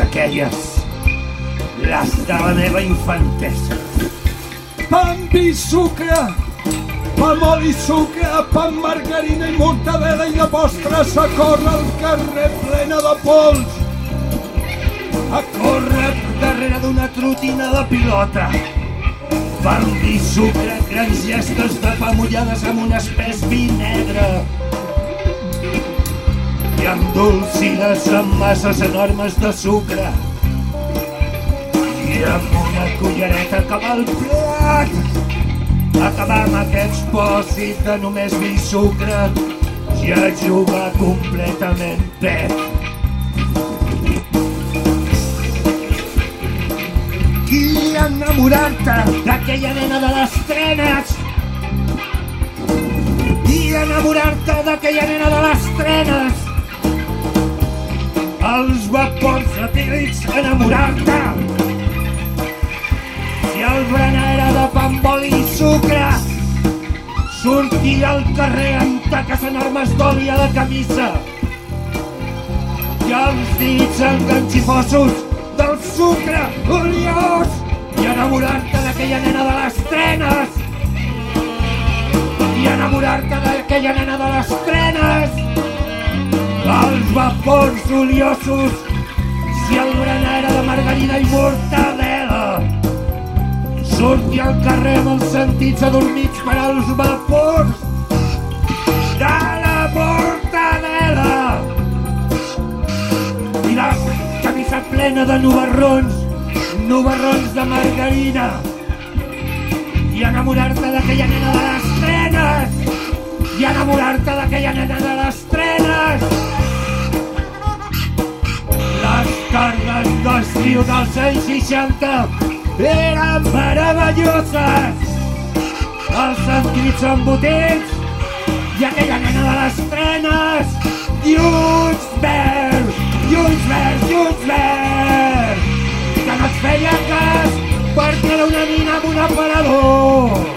Aquelles, les de la meva infantesa. Pa amb i sucre, pa amb oli i sucre, pa amb margarina i mortadela i de postres a córrer al carrer plena de pols. A córrer darrere d'una trotina de pilota. Fang i sucre, grans gestes de pa mullades amb un espès vi negre. I endolcides amb masses enormes de sucre. I amb una cullereta cap al plat. Acabar amb aquests pòsits de només vi i sucre ja juga completament bé. i enamorar-te d'aquella nena de les trenes i enamorar-te d'aquella nena de les trenes etílics enamorar-te. Si el berenar era de pa amb oli i sucre sortir al carrer amb taques enormes d'oli a la camisa. I els dits enganxifosos del sucre oliós i enamorar-te d'aquella nena de les trenes. I enamorar-te d'aquella nena de les trenes. Els vapors oliosos si el berenar de margarina i mortadela surti al carrer amb els sentits adormits per als vapors de la mortadela i la camisa plena de nubarrons, nubarrons de margarina. I enamorar-te d'aquella nena de les trenes. I enamorar-te d'aquella nena de d'estiu dels anys 60 eren meravelloses. Els sentits embotits i aquella nena de les trenes i uns verds i uns verds i uns verds que no et feia cas perquè era una mina amb un aparador